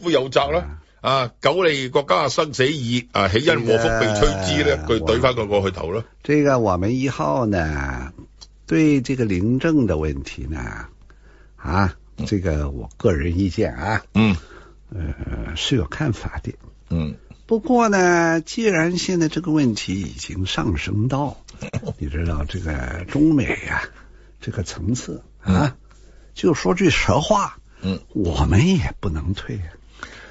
夫有责啦，啊，九黎国家生死以啊，起因祸福被吹之呢佢怼翻个过去头咯。这个我们以后呢，对这个临政的问题呢，啊，这个我个人意见啊，嗯，呃是有看法的，嗯，不过呢，既然现在这个问题已经上升到，你知道这个中美啊这个层次啊，就说句实话，嗯，我们也不能退。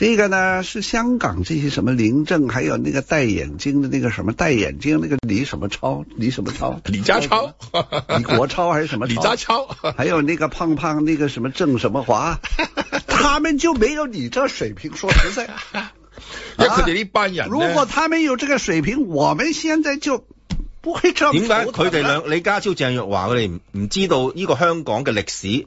这个呢是香港这些什么林正，还有那个戴眼镜的那个什么戴眼镜那个李什么超，李什么超，李家超，李国超还是什么李家超？还有那个胖胖那个什么郑什么华，他们就没有你这水平。说实在，因为他们这班人，如果他们有这个水平，我们现在就不会这么。点解？他们两李家超、郑玉华，他们唔唔知道呢个香港嘅历史。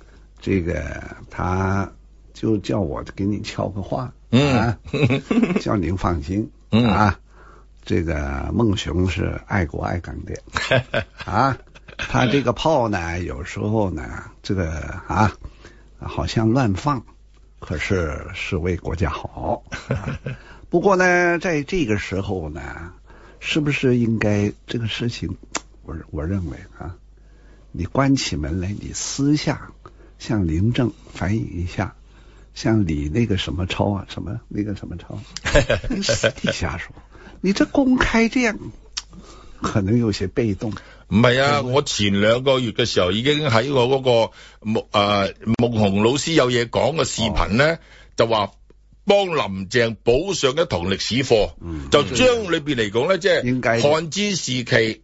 这个，他就叫我给你敲个话啊，叫您放心啊。这个孟雄是爱国爱港的 啊，他这个炮呢，有时候呢，这个啊，好像乱放，可是是为国家好。不过呢，在这个时候呢，是不是应该这个事情？我我认为啊，你关起门来，你私下。向林正反映一下，向李那个什么超啊，什么那个什么超，瞎说，你这公开这样，可能有些被动。唔系啊，我前两个月嘅时候已经喺我嗰个木啊木红老师有嘢讲嘅视频咧，就话帮林郑补上一堂历史课，就将里边嚟讲咧，即系汉之时期。